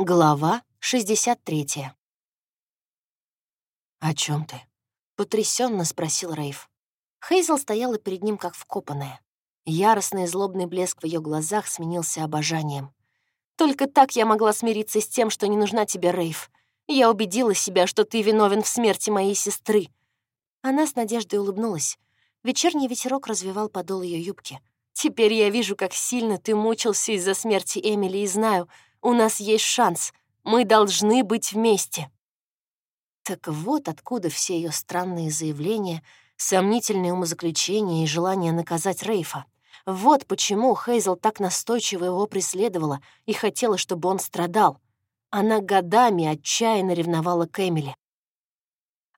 Глава 63. «О чем ты?» — потрясенно спросил Рейв. Хейзел стояла перед ним как вкопанная. Яростный злобный блеск в ее глазах сменился обожанием. «Только так я могла смириться с тем, что не нужна тебе, Рейв. Я убедила себя, что ты виновен в смерти моей сестры». Она с надеждой улыбнулась. Вечерний ветерок развивал подол ее юбки. «Теперь я вижу, как сильно ты мучился из-за смерти Эмили и знаю, у нас есть шанс. Мы должны быть вместе». Так вот откуда все ее странные заявления, сомнительные умозаключения и желание наказать Рейфа. Вот почему Хейзел так настойчиво его преследовала и хотела, чтобы он страдал. Она годами отчаянно ревновала к Эмили.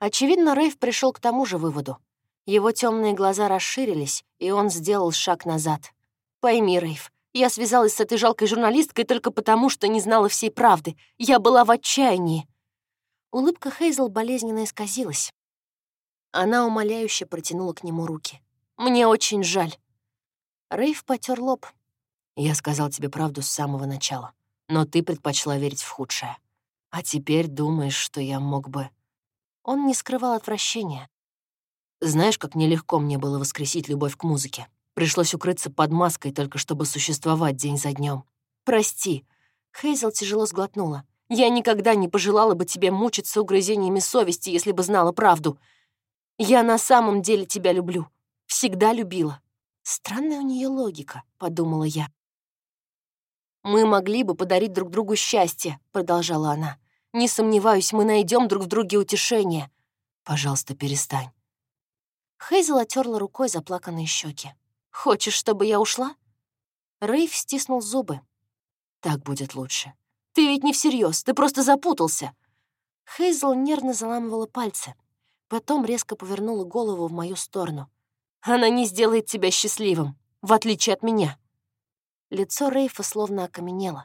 Очевидно, Рейф пришел к тому же выводу. Его темные глаза расширились, и он сделал шаг назад. «Пойми, Рейф, я связалась с этой жалкой журналисткой только потому, что не знала всей правды. Я была в отчаянии. Улыбка Хейзел болезненно исказилась. Она умоляюще протянула к нему руки. «Мне очень жаль». Рейв потер лоб. «Я сказал тебе правду с самого начала, но ты предпочла верить в худшее. А теперь думаешь, что я мог бы...» Он не скрывал отвращения. «Знаешь, как нелегко мне было воскресить любовь к музыке? Пришлось укрыться под маской, только чтобы существовать день за днем. «Прости». Хейзел тяжело сглотнула. «Я никогда не пожелала бы тебе мучиться угрызениями совести, если бы знала правду. Я на самом деле тебя люблю. Всегда любила». «Странная у нее логика», — подумала я. «Мы могли бы подарить друг другу счастье», — продолжала она. «Не сомневаюсь, мы найдем друг в друге утешение». «Пожалуйста, перестань». Хейзел отерла рукой заплаканные щеки. Хочешь, чтобы я ушла?» Рейв стиснул зубы. «Так будет лучше. Ты ведь не всерьез, ты просто запутался». Хейзл нервно заламывала пальцы. Потом резко повернула голову в мою сторону. «Она не сделает тебя счастливым, в отличие от меня». Лицо Рейфа словно окаменело.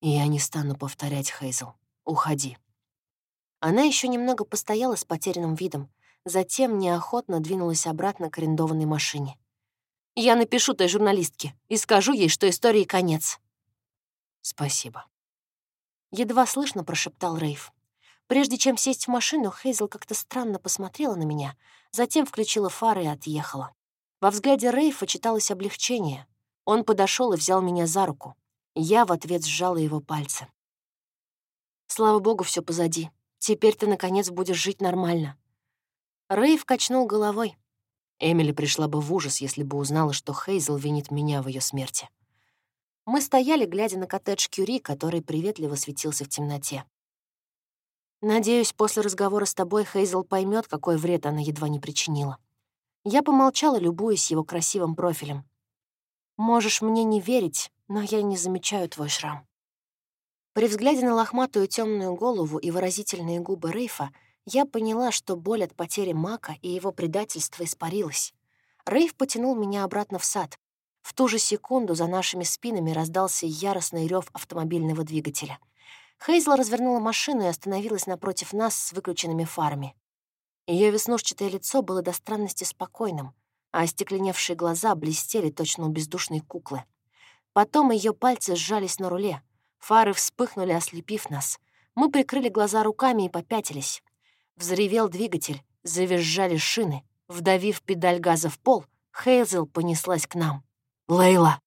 «Я не стану повторять, Хейзл. Уходи». Она еще немного постояла с потерянным видом, затем неохотно двинулась обратно к арендованной машине. Я напишу той журналистке и скажу ей, что истории конец». «Спасибо». Едва слышно прошептал Рейв. Прежде чем сесть в машину, Хейзел как-то странно посмотрела на меня, затем включила фары и отъехала. Во взгляде Рейфа читалось облегчение. Он подошел и взял меня за руку. Я в ответ сжала его пальцы. «Слава богу, все позади. Теперь ты, наконец, будешь жить нормально». Рейв качнул головой. Эмили пришла бы в ужас, если бы узнала, что Хейзел винит меня в ее смерти. Мы стояли, глядя на коттедж Кюри, который приветливо светился в темноте. Надеюсь, после разговора с тобой Хейзел поймет, какой вред она едва не причинила. Я помолчала, любуясь его красивым профилем. Можешь мне не верить, но я не замечаю твой шрам. При взгляде на лохматую темную голову и выразительные губы Рейфа я поняла, что боль от потери Мака и его предательства испарилась. Рейв потянул меня обратно в сад. В ту же секунду за нашими спинами раздался яростный рев автомобильного двигателя. Хейзла развернула машину и остановилась напротив нас с выключенными фарами. Ее веснушчатое лицо было до странности спокойным, а остекленевшие глаза блестели точно у бездушной куклы. Потом ее пальцы сжались на руле. Фары вспыхнули, ослепив нас. Мы прикрыли глаза руками и попятились. Взревел двигатель, завизжали шины. Вдавив педаль газа в пол, Хейзел понеслась к нам. «Лейла!»